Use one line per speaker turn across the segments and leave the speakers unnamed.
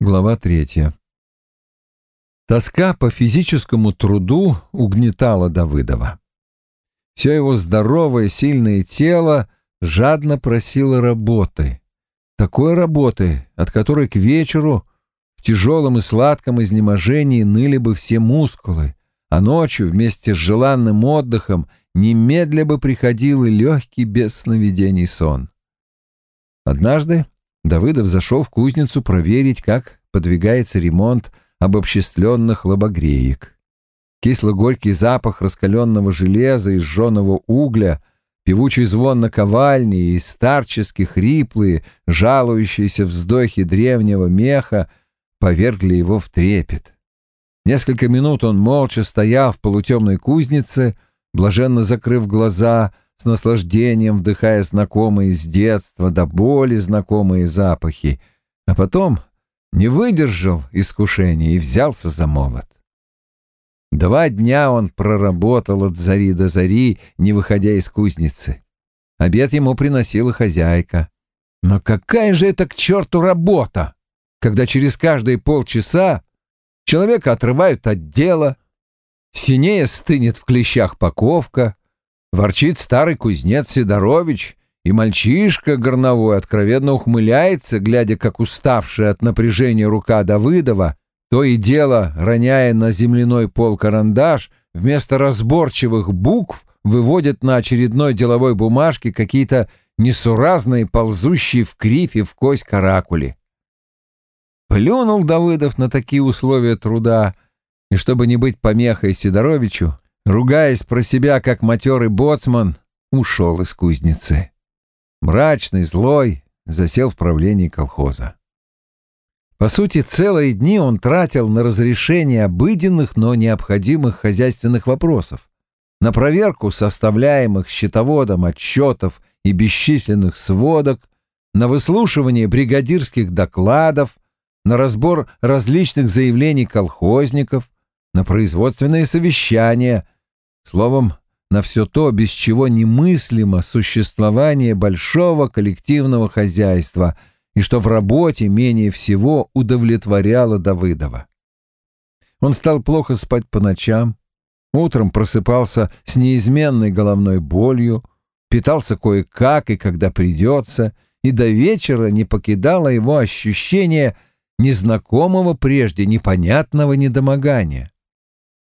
Глава третья. Тоска по физическому труду угнетала Давыдова. Все его здоровое, сильное тело жадно просило работы. Такой работы, от которой к вечеру в тяжелом и сладком изнеможении ныли бы все мускулы, а ночью вместе с желанным отдыхом немедля бы приходил и легкий без сновидений сон. Однажды Давыдов зашел в кузницу проверить, как подвигается ремонт обобществленных лобогреек. Кисло-горький запах раскаленного железа и сжженного угля, певучий звон наковальни и старчески хриплые, жалующиеся вздохи древнего меха повергли его в трепет. Несколько минут он молча стоял в полутемной кузнице, блаженно закрыв глаза, с наслаждением вдыхая знакомые с детства до боли знакомые запахи, а потом не выдержал искушения и взялся за молот. Два дня он проработал от зари до зари, не выходя из кузницы. Обед ему приносила хозяйка. Но какая же это к черту работа, когда через каждые полчаса человека отрывают от дела, синее стынет в клещах паковка, ворчит старый кузнец Сидорович, и мальчишка горновой откровенно ухмыляется, глядя, как уставшая от напряжения рука Давыдова, то и дело, роняя на земляной пол карандаш, вместо разборчивых букв выводит на очередной деловой бумажке какие-то несуразные, ползущие в кривь и в кость каракули. Плюнул Давыдов на такие условия труда, и чтобы не быть помехой Сидоровичу, ругаясь про себя, как матерый боцман, ушел из кузницы мрачный, злой, засел в правлении колхоза. По сути, целые дни он тратил на разрешение обыденных, но необходимых хозяйственных вопросов, на проверку составляемых счетоводом отчетов и бесчисленных сводок, на выслушивание бригадирских докладов, на разбор различных заявлений колхозников, на производственные совещания, словом, на все то, без чего немыслимо существование большого коллективного хозяйства и что в работе менее всего удовлетворяло Давыдова. Он стал плохо спать по ночам, утром просыпался с неизменной головной болью, питался кое-как и когда придется, и до вечера не покидало его ощущение незнакомого прежде непонятного недомогания.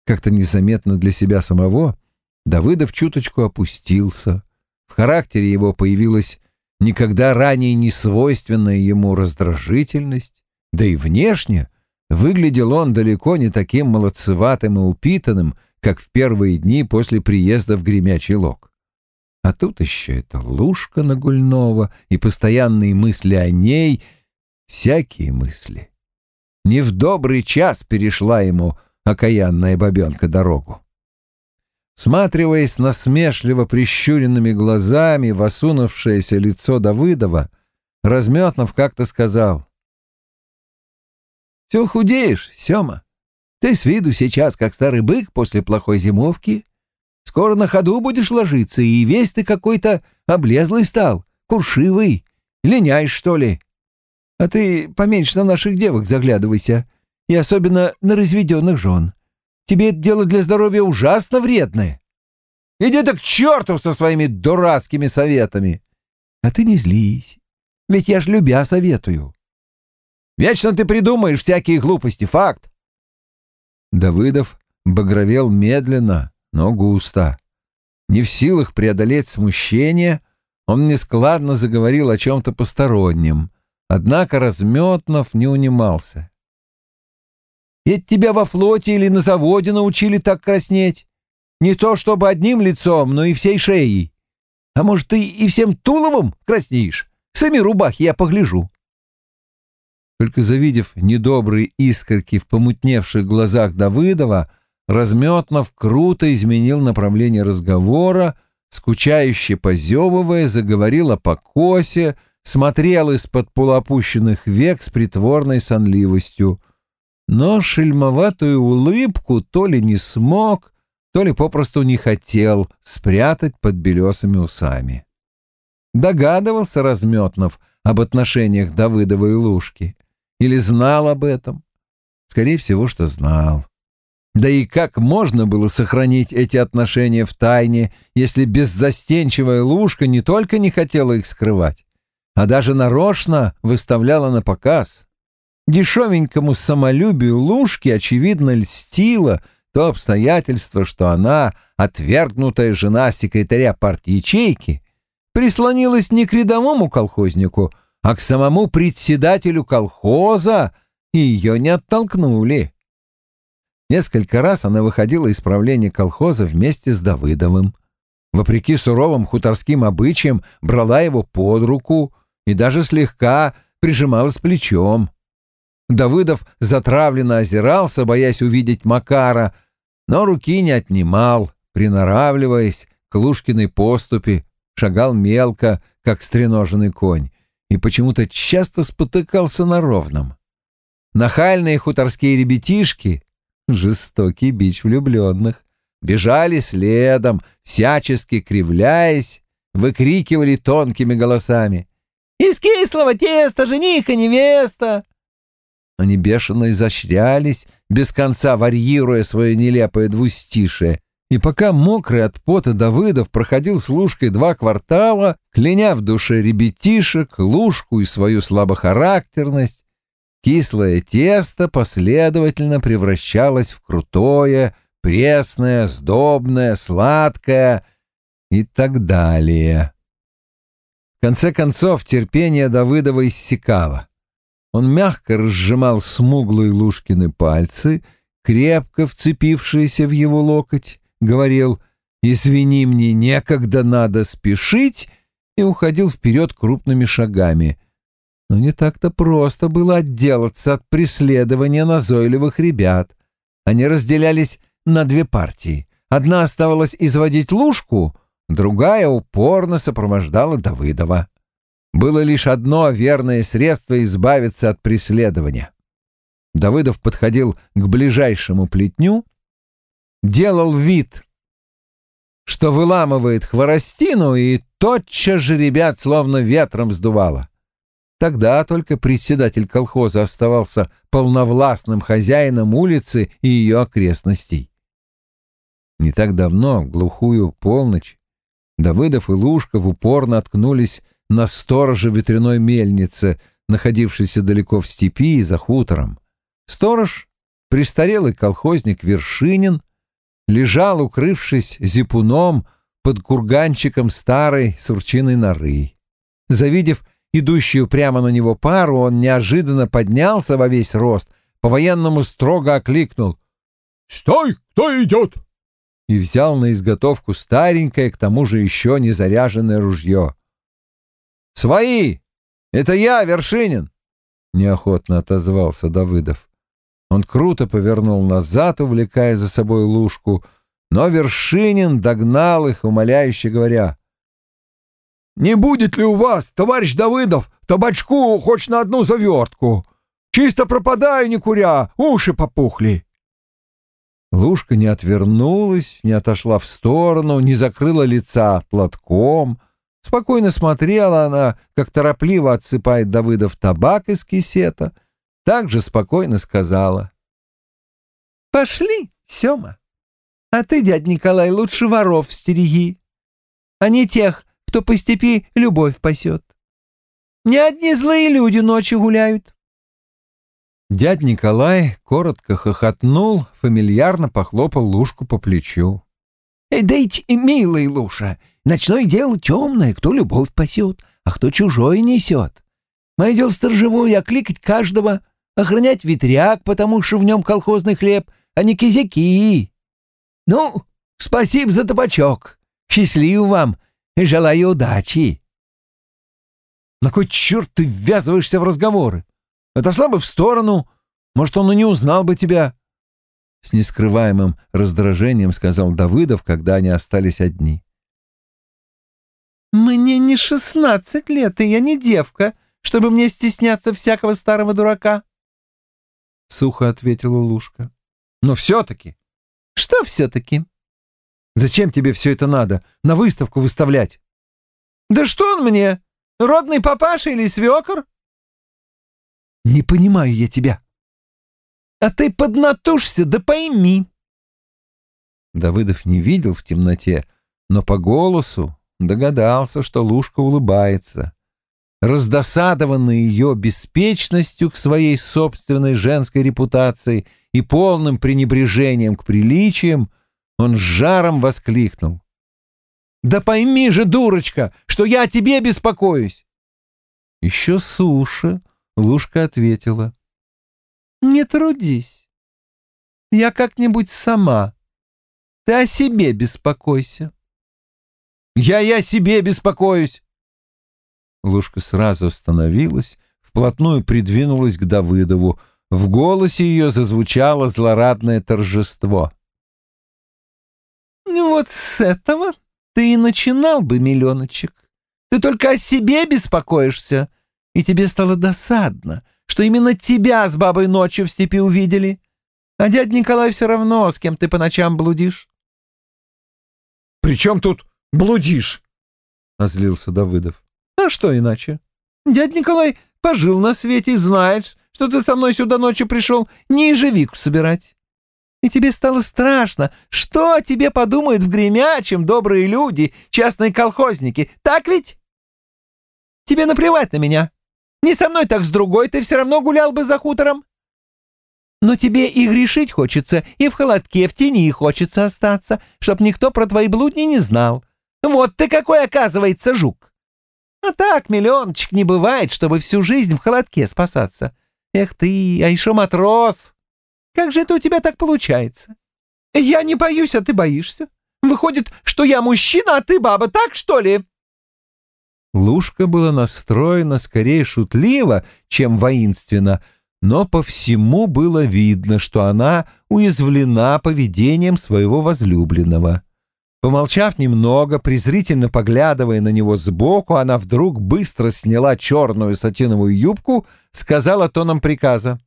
Как-то незаметно для себя самого Давыдов чуточку опустился. В характере его появилась никогда ранее не свойственная ему раздражительность, да и внешне выглядел он далеко не таким молодцеватым и упитанным, как в первые дни после приезда в Гремячий Лог. А тут еще эта лужка Нагульнова и постоянные мысли о ней, всякие мысли. Не в добрый час перешла ему окаянная бабенка дорогу. Сматриваясь насмешливо прищуренными глазами в осунувшееся лицо Давыдова, Разметнов как-то сказал. «Все худеешь, Сема. Ты с виду сейчас, как старый бык после плохой зимовки. Скоро на ходу будешь ложиться, и весь ты какой-то облезлый стал, куршивый. Линяешь, что ли? А ты поменьше на наших девок заглядывайся, и особенно на разведенных жен. Тебе это дело для здоровья ужасно вредное. Иди ты к черту со своими дурацкими советами. А ты не злись, ведь я ж любя советую. Вечно ты придумаешь всякие глупости, факт. Давыдов багровел медленно, но густо. Не в силах преодолеть смущение, он нескладно заговорил о чем-то постороннем, однако Разметнов не унимался. Это тебя во флоте или на заводе научили так краснеть? Не то чтобы одним лицом, но и всей шеей. А может, ты и всем туловом краснеешь? Сами рубахи я погляжу. Только завидев недобрые искорки в помутневших глазах Давыдова, Разметнов круто изменил направление разговора, скучающе позевывая, заговорил о покосе, смотрел из-под полуопущенных век с притворной сонливостью — но шельмоватую улыбку то ли не смог, то ли попросту не хотел спрятать под белесыми усами. Догадывался Разметнов об отношениях Давыдова и Лужки или знал об этом? Скорее всего, что знал. Да и как можно было сохранить эти отношения в тайне, если беззастенчивая Лушка не только не хотела их скрывать, а даже нарочно выставляла на показ? Дешевенькому самолюбию Лушки, очевидно, льстило то обстоятельство, что она, отвергнутая жена секретаря партии ячейки, прислонилась не к рядовому колхознику, а к самому председателю колхоза, и ее не оттолкнули. Несколько раз она выходила из правления колхоза вместе с Давыдовым. Вопреки суровым хуторским обычаям брала его под руку и даже слегка прижималась плечом. Давыдов затравленно озирался, боясь увидеть Макара, но руки не отнимал, приноравливаясь к Лушкиной поступи, шагал мелко, как стреноженный конь, и почему-то часто спотыкался на ровном. Нахальные хуторские ребятишки, жестокий бич влюбленных, бежали следом, всячески кривляясь, выкрикивали тонкими голосами. «Из кислого теста жених и невеста!» Они бешено изощрялись, без конца варьируя свое нелепое двустишее, и пока мокрый от пота Давыдов проходил с Лужкой два квартала, кляня в душе ребятишек, Лужку и свою слабохарактерность, кислое тесто последовательно превращалось в крутое, пресное, сдобное, сладкое и так далее. В конце концов, терпение Давыдова иссякало. Он мягко разжимал смуглые Лушкины пальцы, крепко вцепившиеся в его локоть, говорил «Извини, мне некогда, надо спешить», и уходил вперед крупными шагами. Но не так-то просто было отделаться от преследования назойливых ребят. Они разделялись на две партии. Одна оставалась изводить Лушку, другая упорно сопровождала Давыдова было лишь одно верное средство избавиться от преследования. Давыдов подходил к ближайшему плетню, делал вид, что выламывает хворостину, и тотчас же ребят словно ветром сдувало. Тогда только председатель колхоза оставался полновластным хозяином улицы и ее окрестностей. Не так давно, в глухую полночь, Давыдов и Лужков упорно откнулись на стороже ветряной мельнице, находившейся далеко в степи и за хутором. Сторож, престарелый колхозник Вершинин, лежал, укрывшись зипуном под курганчиком старой сурчиной норы. Завидев идущую прямо на него пару, он неожиданно поднялся во весь рост, по-военному строго окликнул «Стой, кто идет!» и взял на изготовку старенькое, к тому же еще не заряженное ружье. «Свои! Это я, Вершинин!» — неохотно отозвался Давыдов. Он круто повернул назад, увлекая за собой лужку, но Вершинин догнал их, умоляюще говоря. «Не будет ли у вас, товарищ Давыдов, табачку хоть на одну завертку? Чисто пропадаю, не куря, уши попухли!» Лужка не отвернулась, не отошла в сторону, не закрыла лица платком — Спокойно смотрела она, как торопливо отсыпает Давыдов табак из кисета, также спокойно сказала. «Пошли, Сёма, а ты, дядь Николай, лучше воров стереги, а не тех, кто по степи любовь пасет. Не одни злые люди ночью гуляют». Дядь Николай коротко хохотнул, фамильярно похлопал Лушку по плечу.
«Дайте, милый Луша, Ночное дело темное, кто любовь пасет, а кто чужое несет. Мое дело сторожевое, окликать каждого, охранять ветряк, потому что в нем колхозный хлеб, а не кизяки. Ну, спасибо за табачок. Счастливо вам и желаю удачи.
На кой черт ты ввязываешься в разговоры? Отошла бы в сторону, может, он и не узнал бы тебя. С нескрываемым раздражением сказал Давыдов, когда они остались одни.
«Мне не шестнадцать лет, и я не девка, чтобы мне стесняться всякого старого дурака», — сухо ответила Лушка.
«Но все-таки...»
«Что все-таки?»
«Зачем тебе все это надо? На выставку выставлять?»
«Да что он мне? Родный папаша или свекор?»
Не понимаю я тебя.
А ты поднатужься, да пойми.
Давыдов не видел в темноте, но по голосу догадался, что Лушка улыбается. Раздосадованный ее беспечностью к своей собственной женской репутации и полным пренебрежением к приличиям, он с жаром воскликнул. «Да пойми же, дурочка, что я о тебе беспокоюсь!» Еще суше Лушка ответила.
«Не трудись. Я как-нибудь сама. Ты о себе беспокойся».
«Я о себе беспокоюсь!» Лушка сразу остановилась, вплотную придвинулась к Давыдову. В голосе ее зазвучало злорадное торжество.
«Вот с этого ты и начинал бы, миллионочек. Ты только о себе беспокоишься, и тебе стало досадно, что именно тебя с бабой ночью в степи увидели. А дядь Николай все равно, с кем ты по ночам блудишь».
«При чем тут блудишь?» — озлился Давыдов.
«А что иначе? Дядь Николай пожил на свете и знает, что ты со мной сюда ночью пришел не ежевику собирать. И тебе стало страшно, что о тебе подумают в Гремячем добрые люди, частные колхозники, так ведь? Тебе наплевать на меня. Не со мной, так с другой ты все равно гулял бы за хутором. Но тебе и грешить хочется, и в холодке, в тени хочется остаться, чтоб никто про твои блудни не знал. Вот ты какой, оказывается, жук. А так, миллиончик, не бывает, чтобы всю жизнь в холодке спасаться. Эх ты, а еще матрос. Как же это у тебя так получается? Я не боюсь, а ты боишься. Выходит, что я мужчина, а ты баба, так что ли?»
Лушка была настроена скорее шутливо, чем воинственно, но по всему было видно, что она уязвлена поведением своего возлюбленного. Помолчав немного, презрительно поглядывая на него сбоку, она вдруг быстро сняла черную сатиновую юбку, сказала тоном приказа.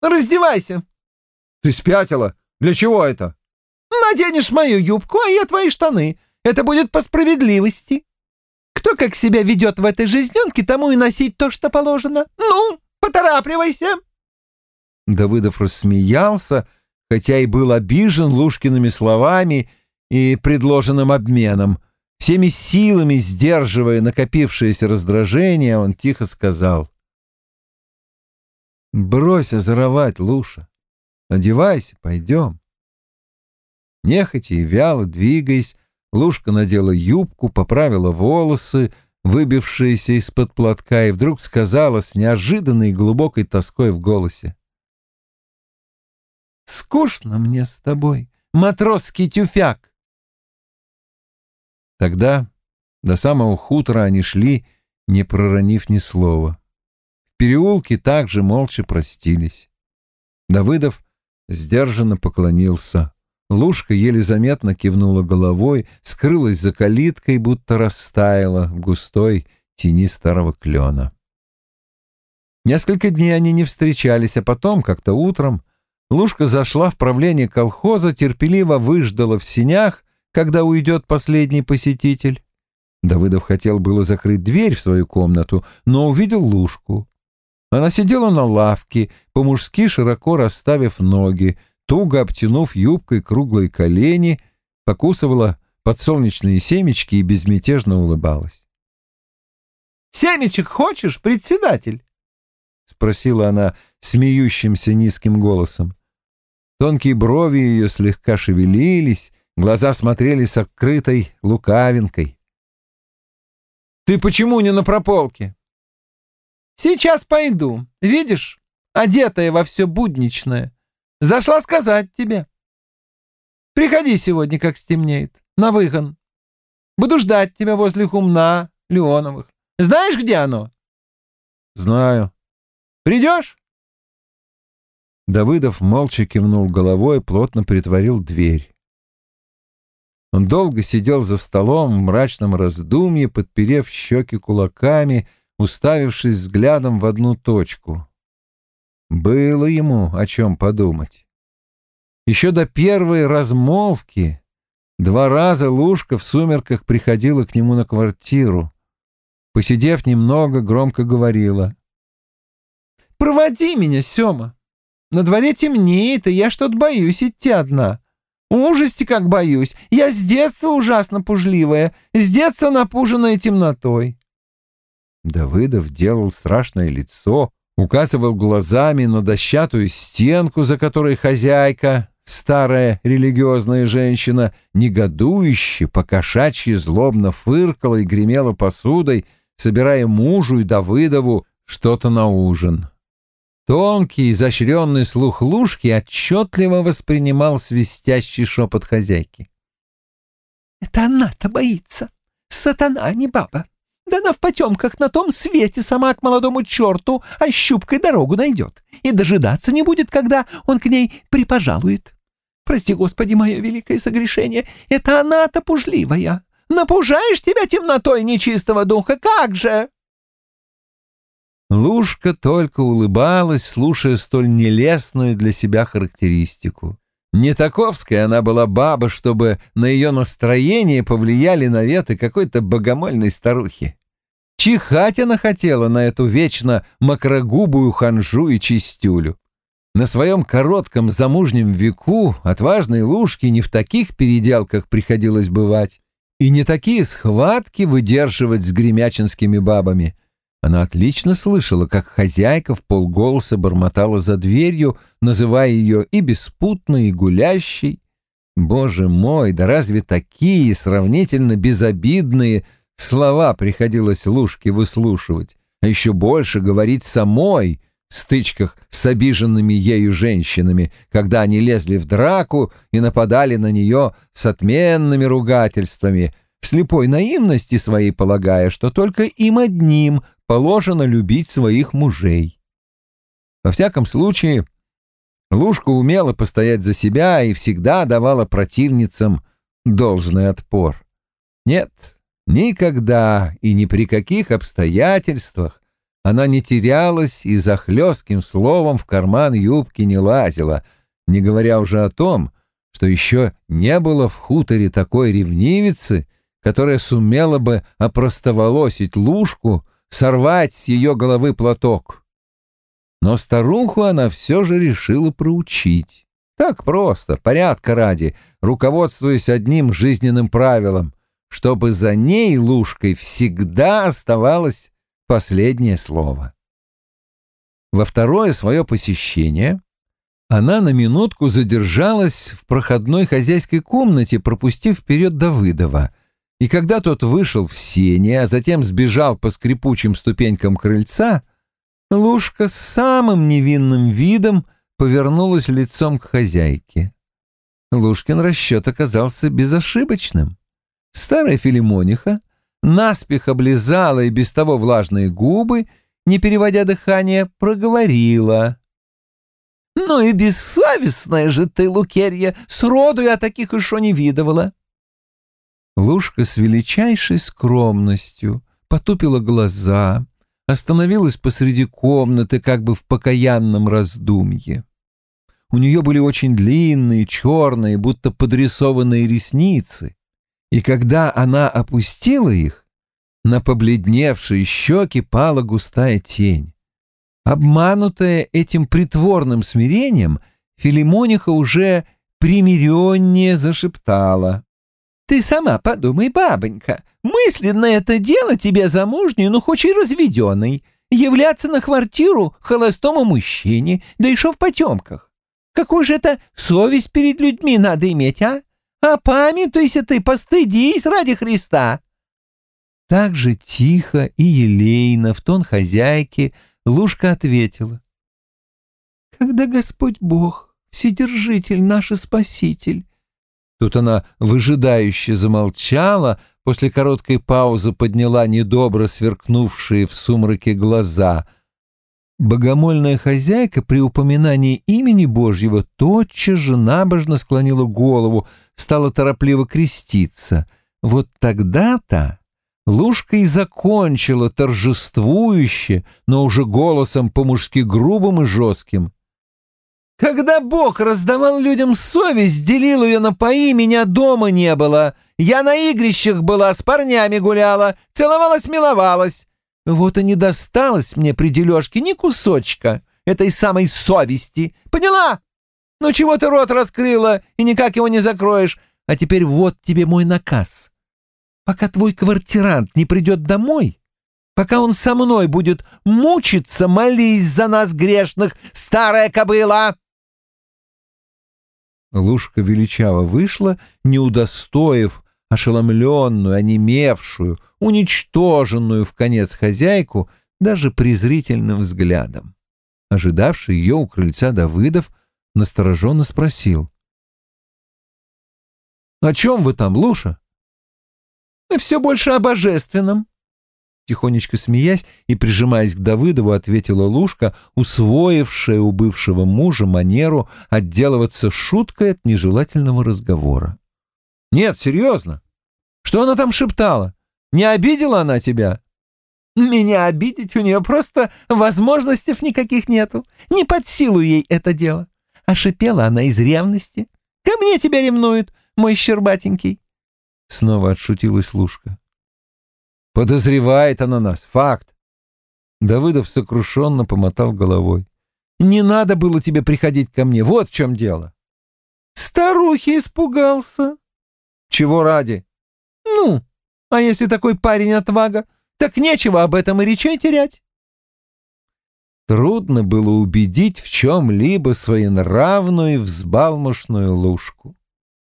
«Раздевайся!»
Ты спятила? Для чего это?
Наденешь мою юбку, а я твои штаны. Это будет по справедливости. Кто как себя ведет в этой жизненке, тому и носить то, что положено. Ну, поторапливайся!»
Давыдов рассмеялся, хотя и был обижен Лушкиными словами и предложенным обменом. Всеми силами сдерживая накопившееся раздражение, он тихо сказал. «Брось озоровать, Луша. Одевайся, пойдем. Нехотя и вяло двигаясь, Лушка надела юбку, поправила волосы, выбившиеся из-под платка, и вдруг сказала с неожиданной глубокой тоской в голосе.
«Скучно мне с тобой, матросский тюфяк!»
Тогда до самого хутора они шли, не проронив ни слова. В переулке также молча простились. Давыдов сдержанно поклонился. Лушка еле заметно кивнула головой, скрылась за калиткой, будто растаяла в густой тени старого клена. Несколько дней они не встречались, а потом, как-то утром, Лушка зашла в правление колхоза, терпеливо выждала в синях, когда уйдет последний посетитель. Давыдов хотел было закрыть дверь в свою комнату, но увидел Лушку. Она сидела на лавке, по-мужски широко расставив ноги, туго обтянув юбкой круглые колени, покусывала подсолнечные семечки и безмятежно улыбалась.
«Семечек хочешь, председатель?» — спросила она смеющимся низким голосом.
Тонкие брови ее слегка шевелились, глаза смотрели с открытой лукавинкой. «Ты почему не на прополке?»
Сейчас пойду. Видишь, одетая во все будничное. Зашла сказать тебе. Приходи сегодня, как стемнеет, на выгон. Буду ждать тебя возле хумна Леоновых. Знаешь, где оно?
Знаю.
Придешь?
Давыдов молча кивнул головой, плотно притворил дверь. Он долго сидел за столом в мрачном раздумье, подперев щеки кулаками, уставившись взглядом в одну точку. Было ему о чем подумать. Еще до первой размолвки два раза Лушка в сумерках приходила к нему на квартиру. Посидев немного, громко говорила.
«Про проводи меня, Сёма. На дворе темнеет, и я что-то боюсь идти одна. Ужасти как боюсь. Я с детства ужасно пужливая, с детства напуженная темнотой.
Давыдов делал страшное лицо, указывал глазами на дощатую стенку, за которой хозяйка, старая религиозная женщина, негодующе, покошачьи злобно фыркала и гремела посудой, собирая мужу и Давыдову что-то на ужин. Тонкий, изощренный слух Лужки отчетливо воспринимал свистящий шепот хозяйки.
«Это она-то боится. Сатана, а не баба. Да она в потемках на том свете сама к молодому черту ощупкой дорогу найдет и дожидаться не будет, когда он к ней припожалует. Прости, Господи, мое великое согрешение, это она-то пужливая. Напужаешь тебя темнотой нечистого духа, как же!»
Лушка только улыбалась, слушая столь нелестную для себя характеристику. Не таковская она была баба, чтобы на ее настроение повлияли наветы какой-то богомольной старухи. Чихать она хотела на эту вечно макрогубую ханжу и чистюлю. На своем коротком замужнем веку отважной Лушки не в таких переделках приходилось бывать и не такие схватки выдерживать с гремячинскими бабами — она отлично слышала, как хозяйка в полголоса бормотала за дверью, называя ее и беспутной, и гулящей. Боже мой, да разве такие сравнительно безобидные слова приходилось Лужке выслушивать, а еще больше говорить самой в стычках с обиженными ею женщинами, когда они лезли в драку и нападали на нее с отменными ругательствами, в слепой наивности своей полагая, что только им одним положено любить своих мужей. Во всяком случае, Лушка умела постоять за себя и всегда давала противницам должный отпор. Нет, никогда и ни при каких обстоятельствах она не терялась и за хлестким словом в карман юбки не лазила, не говоря уже о том, что еще не было в хуторе такой ревнивицы, которая сумела бы опростоволосить Лушку сорвать с ее головы платок. Но старуху она все же решила проучить. Так просто, порядка ради, руководствуясь одним жизненным правилом, чтобы за ней, Лужкой, всегда оставалось последнее слово. Во второе свое посещение она на минутку задержалась в проходной хозяйской комнате, пропустив вперед Давыдова — и когда тот вышел в сене, а затем сбежал по скрипучим ступенькам крыльца, Лушка с самым невинным видом повернулась лицом к хозяйке. Лушкин расчет оказался безошибочным. Старая Филимониха наспех облизала и без того влажные губы, не переводя дыхание, проговорила. «Ну и бессовестная же ты, Лукерья, сроду я таких еще не видывала. Лушка с величайшей скромностью потупила глаза, остановилась посреди комнаты как бы в покаянном раздумье. У нее были очень длинные, черные, будто подрисованные ресницы, и когда она опустила их, на побледневшие щеки пала густая тень. Обманутая этим притворным смирением, Филимониха уже примиреннее зашептала. Ты сама подумай, бабонька, мысленно это дело тебе замужней, ну хоть и разведенной, являться на квартиру холостому мужчине, да еще в потемках. Какую же это совесть перед людьми надо иметь, а? А памятуйся ты, постыдись ради Христа!» Так же тихо и елейно в тон хозяйки Лушка ответила. «Когда Господь Бог, Вседержитель наш Спаситель, Тут она выжидающе замолчала, после короткой паузы подняла недобро сверкнувшие в сумраке глаза. Богомольная хозяйка при упоминании имени Божьего тотчас же набожно склонила голову, стала торопливо креститься. Вот тогда-то Лушка и закончила торжествующе, но уже голосом по-мужски грубым и жестким. Когда Бог раздавал людям совесть, делил ее на пои, меня дома не было. Я на игрищах была, с парнями гуляла, целовалась-миловалась. Вот и не досталось мне при дележке ни кусочка.
этой самой совести. Поняла? Ну чего ты рот раскрыла и никак его не закроешь? А теперь вот тебе мой наказ. Пока твой квартирант не придет домой, пока он со мной будет мучиться, молись за нас грешных, старая кобыла!»
Лушка величаво вышла, не удостоив ошеломленную, онемевшую, уничтоженную в конец хозяйку даже презрительным взглядом. Ожидавший ее у крыльца Давыдов настороженно спросил. «О чем вы там, Луша?»
«Все больше о божественном»,
Тихонечко смеясь и прижимаясь к Давыдову, ответила Лушка, усвоившая у бывшего мужа манеру отделываться шуткой от нежелательного разговора. «Нет, серьезно. Что она там шептала? Не обидела она тебя?»
«Меня обидеть у нее просто возможностей никаких нету. Не под силу ей это дело. А шипела она из ревности. Ко мне тебя ревнует, мой щербатенький».
Снова отшутилась Лушка. Подозревает она нас, факт. Давыдов сокрушенно помотал головой. Не надо было тебе приходить ко мне, вот в чем дело.
Старухи испугался.
Чего ради?
Ну, а если такой парень отвага, так нечего об этом и речей терять.
Трудно было убедить в чем-либо своенравную и взбалмошную лужку.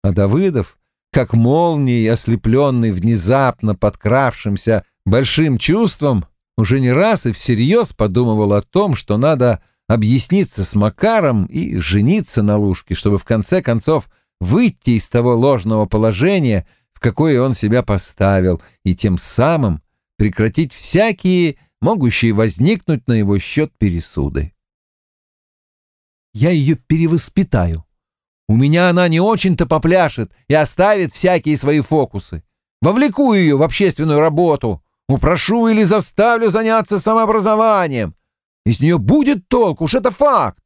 А Давыдов как молнией, ослепленный внезапно подкравшимся большим чувством, уже не раз и всерьез подумывал о том, что надо объясниться с Макаром и жениться на Лужке, чтобы в конце концов выйти из того ложного положения, в какое он себя поставил, и тем самым прекратить всякие, могущие возникнуть на его счет пересуды. «Я ее перевоспитаю», у меня она не очень-то попляшет и оставит всякие свои фокусы. Вовлеку ее в общественную работу, упрошу или заставлю заняться самообразованием. Из нее будет толк, уж это факт.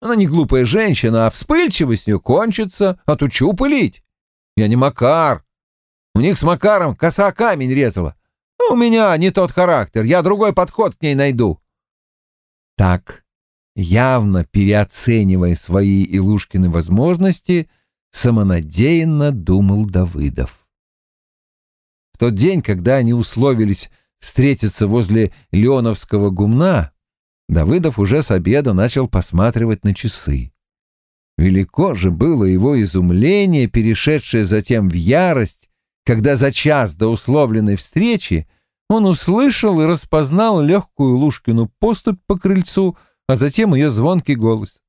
Она не глупая женщина, а вспыльчивость ее кончится, отучу пылить. Я не Макар. У них с Макаром коса камень резала. А у меня не тот характер, я другой подход к ней найду. Так, явно переоценивая свои Илушкины возможности, самонадеянно думал Давыдов. В тот день, когда они условились встретиться возле Леоновского гумна, Давыдов уже с обеда начал посматривать на часы. Велико же было его изумление, перешедшее затем в ярость, когда за час до условленной встречи он услышал и распознал легкую Лушкину поступь по крыльцу — а затем ее звонкий голос.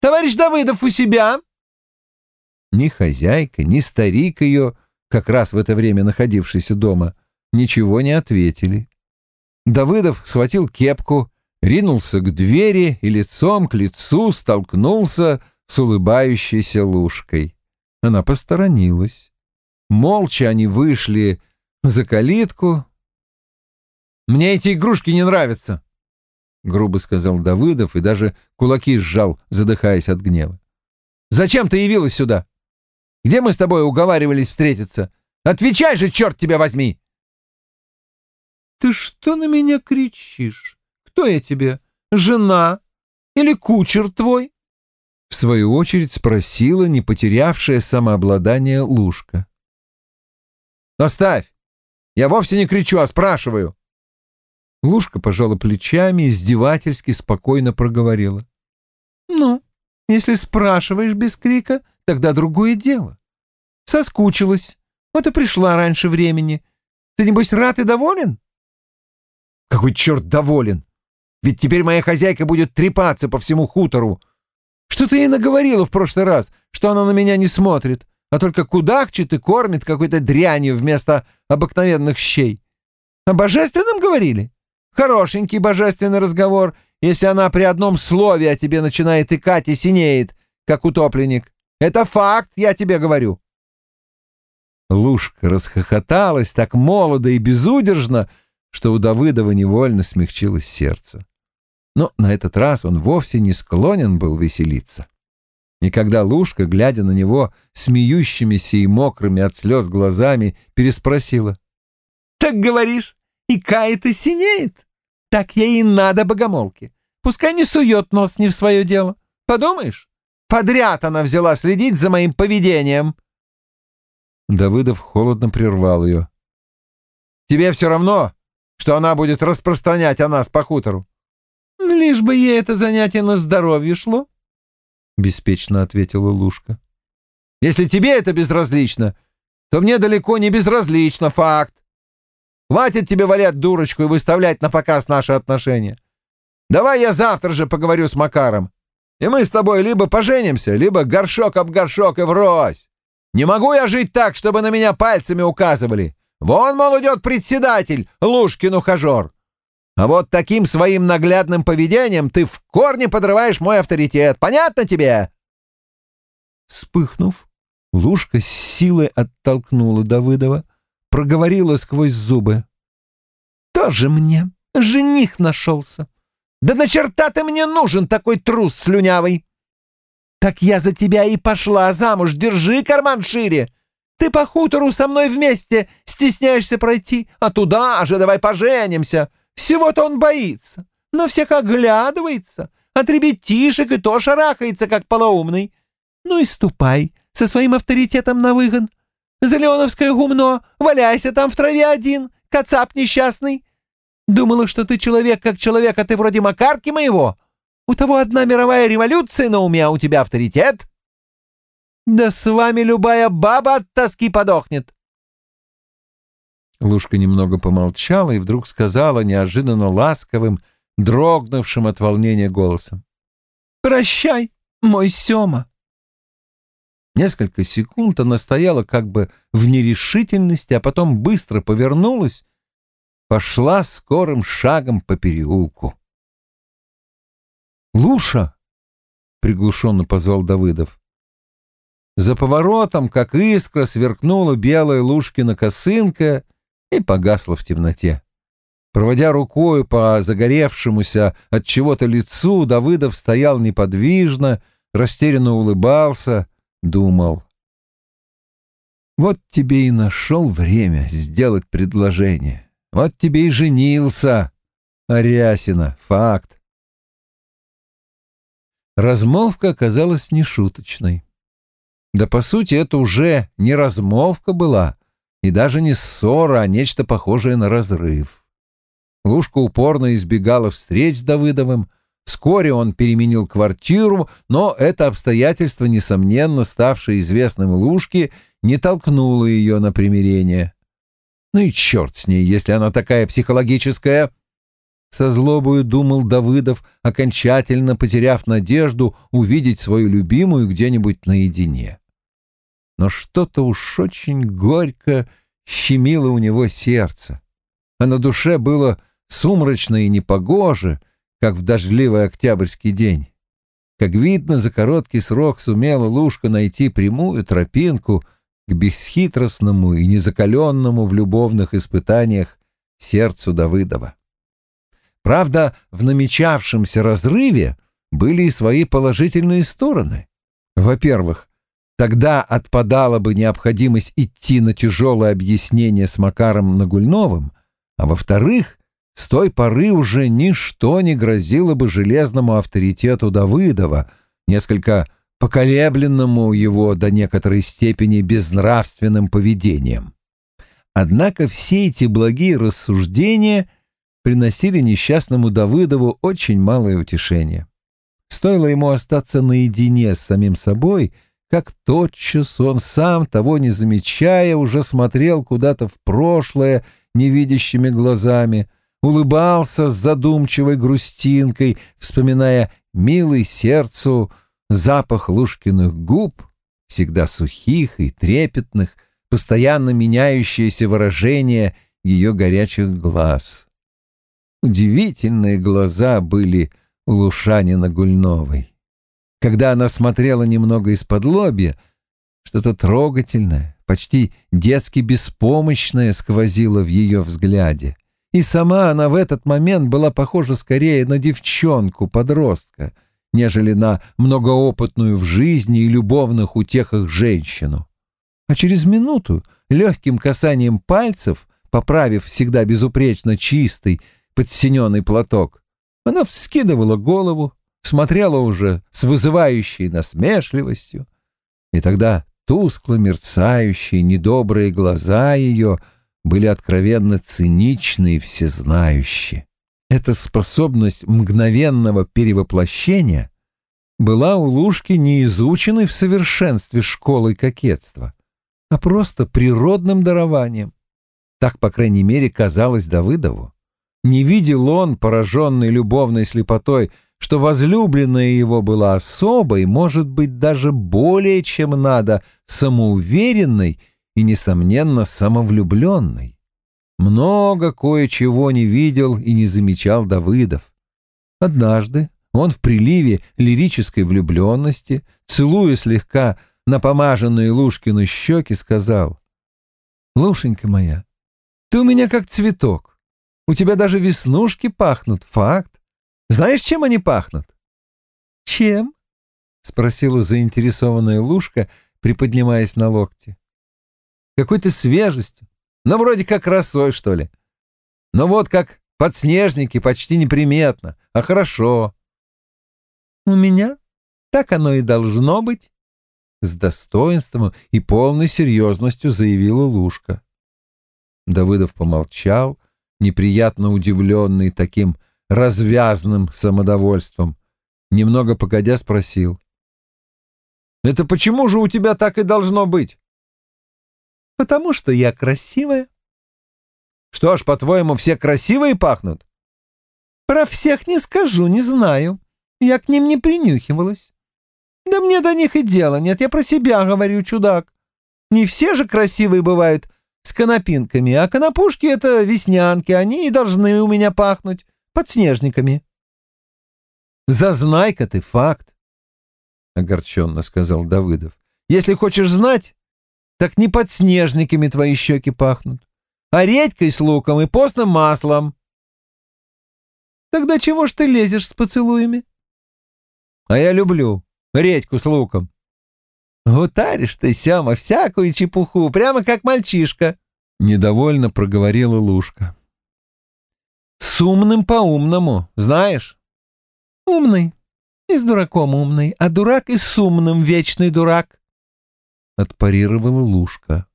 «Товарищ Давыдов у себя?» Ни хозяйка, ни старик ее, как раз в это время находившийся дома, ничего не ответили. Давыдов схватил кепку, ринулся к двери и лицом к лицу столкнулся с улыбающейся лужкой. Она посторонилась. Молча они вышли за калитку. «Мне эти игрушки не нравятся», — грубо сказал Давыдов и даже кулаки сжал, задыхаясь от гнева. «Зачем ты явилась сюда? Где мы с тобой уговаривались встретиться? Отвечай же, черт тебя возьми!»
«Ты что на меня кричишь? Кто я тебе? Жена? Или кучер твой?»
В свою очередь спросила не потерявшая самообладание Лушка. «Оставь! Я вовсе не кричу, а спрашиваю!» Лушка пожала плечами и издевательски спокойно проговорила.
«Ну, если спрашиваешь без крика, тогда другое дело. Соскучилась, вот и пришла раньше времени. Ты, небось, рад и доволен?»
«Какой черт доволен? Ведь теперь моя хозяйка будет трепаться по всему хутору. Что ты ей наговорила в прошлый раз, что она на меня не смотрит, а только кудахчет и кормит какой-то дрянью вместо обыкновенных щей? О божественном говорили?» Хорошенький божественный разговор, если она при одном слове о тебе начинает икать и синеет, как утопленник. Это факт, я тебе говорю. Лушка расхохоталась так молодо и безудержно, что у Давыдова невольно смягчилось сердце. Но на этот раз он вовсе не склонен был веселиться. И когда Лушка, глядя на него смеющимися и мокрыми от слез глазами, переспросила. — Так говоришь, и кает и синеет? Так ей и надо, богомолки.
пускай не сует нос не в свое дело. Подумаешь, подряд она взяла следить за моим поведением.
Давыдов холодно прервал ее.
Тебе все равно, что она будет распространять о нас по хутору. Лишь бы ей это занятие на здоровье шло, — беспечно ответила Лушка. Если тебе это безразлично, то мне далеко не безразлично, факт. Хватит тебе валять дурочку и выставлять на показ наши отношения. Давай я завтра же поговорю с Макаром, и мы с тобой либо поженимся, либо горшок об горшок и врозь. Не могу я жить так, чтобы на меня пальцами указывали. Вон, мол, идет председатель, Лушкин ухажер. А вот таким своим наглядным поведением ты в корне подрываешь мой авторитет. Понятно тебе?» Вспыхнув, Лушка с силой оттолкнула Давыдова, проговорила сквозь зубы. «Тоже мне жених нашелся. Да на черта ты мне нужен, такой трус слюнявый! Так я за тебя и пошла замуж, держи карман шире. Ты по хутору со мной вместе стесняешься пройти, а туда же давай поженимся. Всего-то он боится, на всех оглядывается, от ребятишек и то шарахается, как полоумный. Ну и ступай со своим авторитетом на выгон. Зеленовское гумно, валяйся там в траве один, кацап несчастный. Думала, что ты человек как человек, а ты вроде Макарки моего. У того одна мировая революция на уме, а у тебя авторитет. Да с вами любая баба от тоски подохнет.
Лушка немного помолчала и вдруг сказала неожиданно ласковым, дрогнувшим от волнения голосом.
«Прощай, мой Сёма!»
Несколько секунд она стояла как бы в нерешительности, а потом быстро повернулась, пошла скорым шагом по переулку. «Луша!» — приглушенно позвал Давыдов. За поворотом, как искра, сверкнула белая Лушкина косынка и погасла в темноте. Проводя рукой по загоревшемуся от чего-то лицу, Давыдов стоял неподвижно, растерянно улыбался — думал. Вот тебе и нашел время сделать предложение. Вот тебе и женился. Арясина, факт. Размолвка оказалась нешуточной. Да, по сути, это уже не размолвка была, и даже не ссора, а нечто похожее на разрыв. Лушка упорно избегала встреч с Давыдовым, Вскоре он переменил квартиру, но это обстоятельство, несомненно ставшее известным Лужке, не толкнуло ее на примирение. Ну и черт с ней, если она такая психологическая. Со злобою думал Давыдов, окончательно потеряв надежду увидеть свою любимую где-нибудь наедине. Но что-то уж очень горько щемило у него сердце, а на душе было сумрачно и непогоже — как в дождливый октябрьский день. Как видно, за короткий срок сумела Лушка найти прямую тропинку к бесхитростному и незакаленному в любовных испытаниях сердцу Давыдова. Правда, в намечавшемся разрыве были и свои положительные стороны. Во-первых, тогда отпадала бы необходимость идти на тяжелое объяснение с Макаром Нагульновым, а во-вторых, с той поры уже ничто не грозило бы железному авторитету Давыдова, несколько поколебленному его до некоторой степени безнравственным поведением. Однако все эти благие рассуждения приносили несчастному Давыдову очень малое утешение. Стоило ему остаться наедине с самим собой, как тотчас он сам, того не замечая, уже смотрел куда-то в прошлое невидящими глазами — улыбался с задумчивой грустинкой, вспоминая милый сердцу запах Лушкиных губ, всегда сухих и трепетных, постоянно меняющееся выражение ее горячих глаз. Удивительные глаза были у Лушанина Гульновой. Когда она смотрела немного из-под лобья, что-то трогательное, почти детски беспомощное сквозило в ее взгляде. И сама она в этот момент была похожа скорее на девчонку-подростка, нежели на многоопытную в жизни и любовных утехах женщину. А через минуту, легким касанием пальцев, поправив всегда безупречно чистый, подсиненный платок, Она вскидывала голову, смотрела уже с вызывающей насмешливостью, и тогда тускло мерцающие недобрые глаза ее были откровенно циничны и всезнающие. Эта способность мгновенного перевоплощения была у Лужки не изученной в совершенстве школой кокетства, а просто природным дарованием. Так, по крайней мере, казалось Давыдову. Не видел он, пораженный любовной слепотой, что возлюбленная его была особой, может быть, даже более чем надо, самоуверенной и, несомненно, самовлюбленной. Много кое-чего не видел и не замечал Давыдов. Однажды он в приливе лирической влюбленности, целуя слегка напомаженные Лушкины щеки, сказал, «Лушенька моя, ты у меня как цветок, у тебя даже веснушки пахнут, факт. Знаешь, чем они пахнут? Чем? спросила заинтересованная Лушка, приподнимаясь на локте. Какой-то свежестью. Ну, вроде как росой, что ли. Но вот как подснежники почти неприметно, а хорошо. У меня так оно и должно быть, с достоинством и полной серьезностью заявила Лушка. Давыдов помолчал, неприятно удивленный таким развязным самодовольством. Немного погодя спросил. «Это почему же у тебя так и должно быть?» «Потому что я красивая». «Что ж, по-твоему, все красивые пахнут?» «Про всех не скажу, не знаю. Я к ним не принюхивалась. Да мне до них и дела нет, я про себя говорю, чудак. Не все же красивые бывают с конопинками, а конопушки — это веснянки, они и должны у меня пахнуть подснежниками. «Зазнай-ка ты факт», — огорченно сказал Давыдов. «Если хочешь знать, так не подснежниками твои щеки пахнут, а редькой с луком и постным маслом». «Тогда чего ж ты лезешь с поцелуями?» «А я люблю редьку с луком». «Утаришь ты, Сёма, всякую чепуху, прямо как мальчишка», — недовольно проговорила Лушка. С умным по-умному, знаешь? Умный. И с дураком умный, а дурак и с умным вечный дурак. Отпарировала Лушка.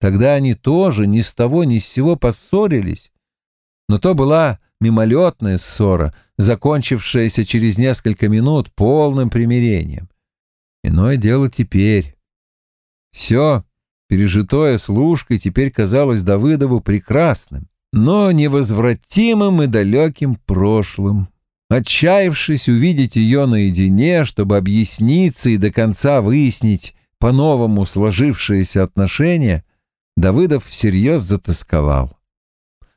Тогда они тоже ни с того ни с сего поссорились. Но то была мимолетная ссора, закончившаяся через несколько минут полным примирением. Иное дело теперь. Все, пережитое с Лушкой, теперь казалось Давыдову прекрасным но невозвратимым и далеким прошлым. Отчаявшись увидеть ее наедине, чтобы объясниться и до конца выяснить по-новому сложившиеся отношения, Давыдов всерьез затасковал.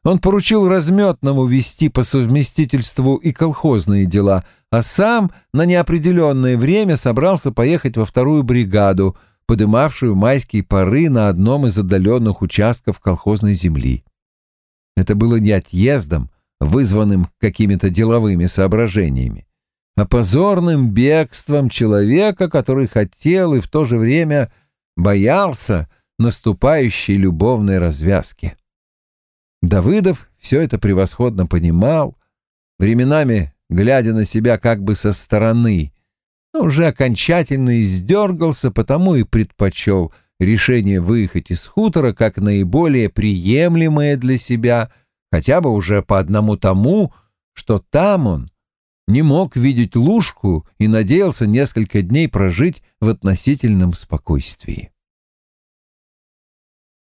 Он поручил разметному вести по совместительству и колхозные дела, а сам на неопределенное время собрался поехать во вторую бригаду, подымавшую майские поры на одном из отдаленных участков колхозной земли. Это было не отъездом, вызванным какими-то деловыми соображениями, а позорным бегством человека, который хотел и в то же время боялся наступающей любовной развязки. Давыдов все это превосходно понимал, временами глядя на себя как бы со стороны, но уже окончательно издергался, потому и предпочел решение выехать из хутора как наиболее приемлемое для себя, хотя бы уже по одному тому, что там он не мог видеть лужку и надеялся несколько дней прожить в относительном спокойствии.